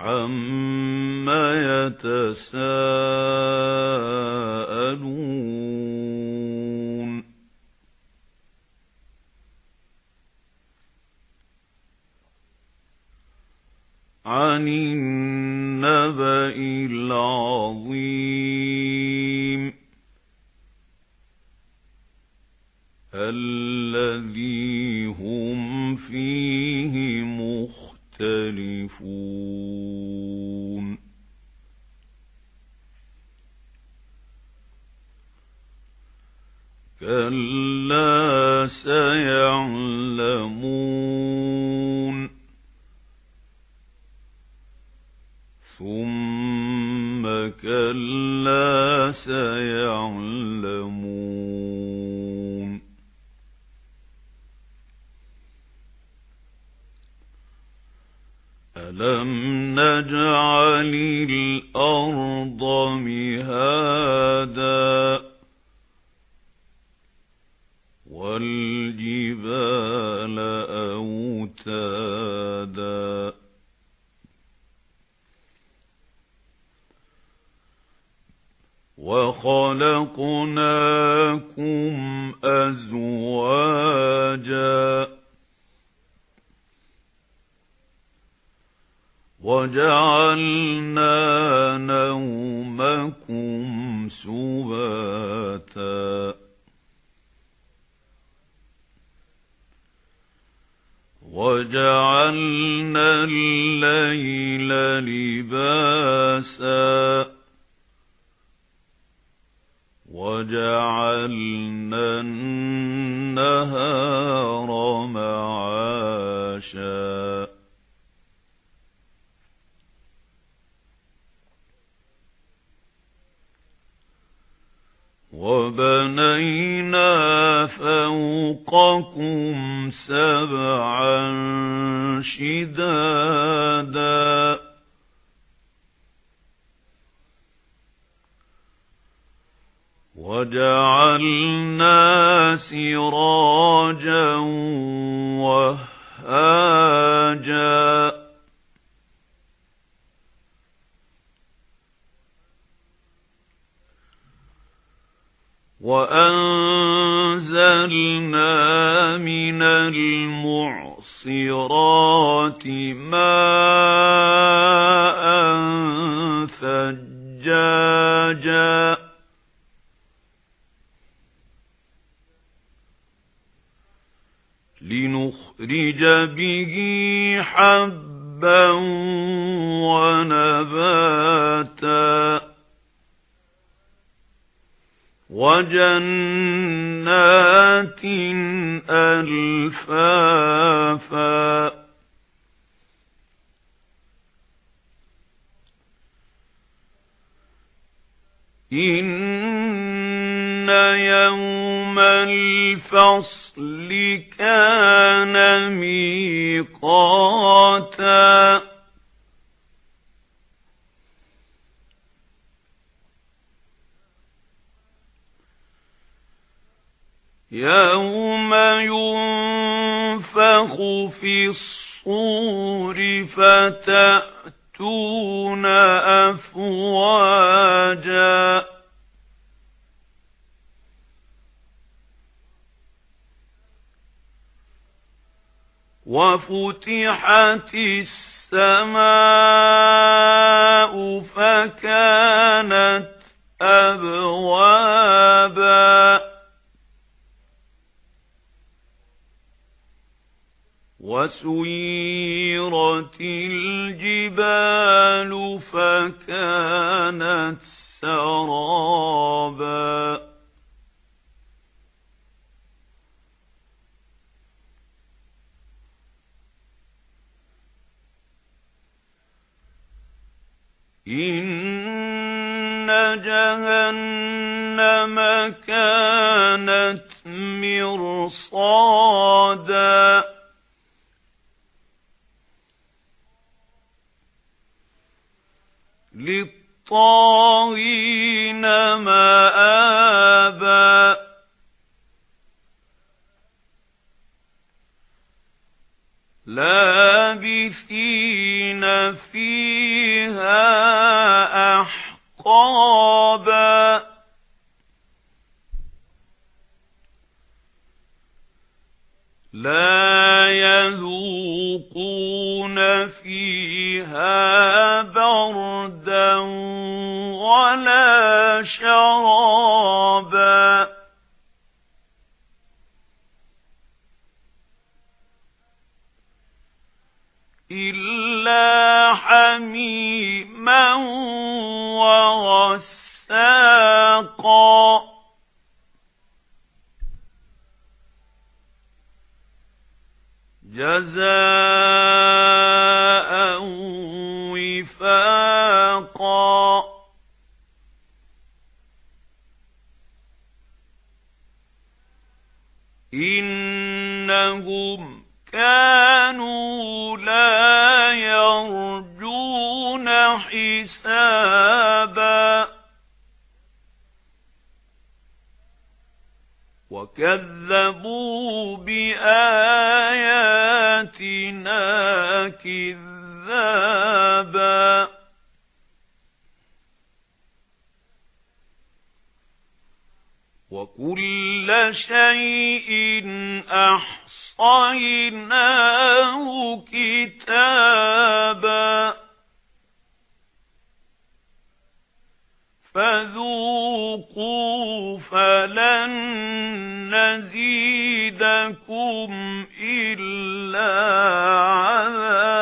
عَمَّ يَتَسَاءَلُونَ عَنِ النَّبَإِ الْعَظِيمِ الَّذِي هُمْ فِيهِ مُخْتَلِفُونَ كَلَّا سَيَعْلَمُونَ. ثُمَّ كَلَّا سَيَعْلَمُونَ. نَجْعَلِ الْأَرْضَ مِهَادًا وَالْجِبَالَ أَوْتَادًا وَخَلَقْنَاكُمْ أَزْوَاجًا وَجَعَلْنَا نَوْمَكُمْ سُبَاتًا. وَجَعَلْنَا اللَّيْلَ لِبَاسًا. وَجَعَلْنَا النَّهَارَ مَعَاشًا. وَبَنَيْنَا فَوْقَكُمْ سَبْعًا شِدَادًا. وَجَعَلْنَا سِرَاجًا وَهَّاجًا. وَأَنزَلْنَا مِنَ الْمُعْصِرَاتِ مَاءً ثَجَّاجًا لِنُخْرِجَ بِهِ حَبًّا وَنَبَاتًا وَجَنَّاتٍ أَلْفَافًا. إِنَّ يَوْمَ الْفَصْلِ كَانَ مِيقَاتًا. يَوْمَ يُنفَخُ فِي الصُّورِ فَتَأْتُونَ أَفْوَاجًا وَفُتِحَتِ السَّمَاءُ فَكَانَتْ وَسُيِّرَتِ الْجِبَالُ فَكَانَتْ سَرَابًا. إِنَّ جَهَنَّمَ كَانَتْ مِرْصَادًا. للطاغين مآبا. لابثين فيها أحقابا. لا بردا ولا شرابا إلا حميما وغساقا جزاء إنهم كانوا لا يرجون حسابا. وكذبوا بآياتنا كذابا. وكل شيء أحصيناه كتابا فذوقوا فلن نزيدكم إلا عذابا